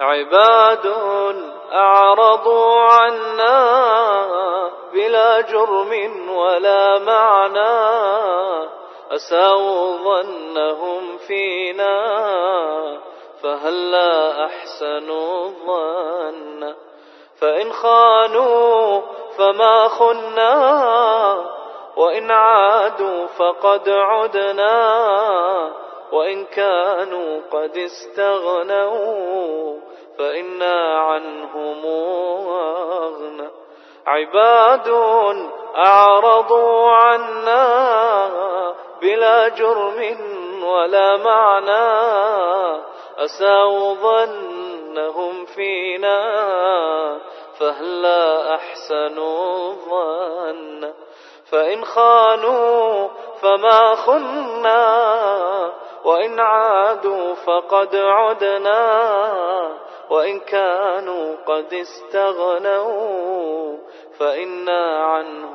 عباد أعرضوا عنا بلا جرم ولا معنى. أساووا ظنهم فينا فهلا أحسنوا الظن؟ فإن خانوا فما خنا وإن عادوا فقد عدنا. وإن كانوا قد استغنوا فإنا عنهم أغنى. عباد أعرضوا عنا بلا جرم ولا معنى. أساوا ظنهم فينا فهلا أحسنوا الظن فإن خانوا فما خنا وإن عادوا فقد عدنا. وإن كانوا قد استغنوا فإنا عنهم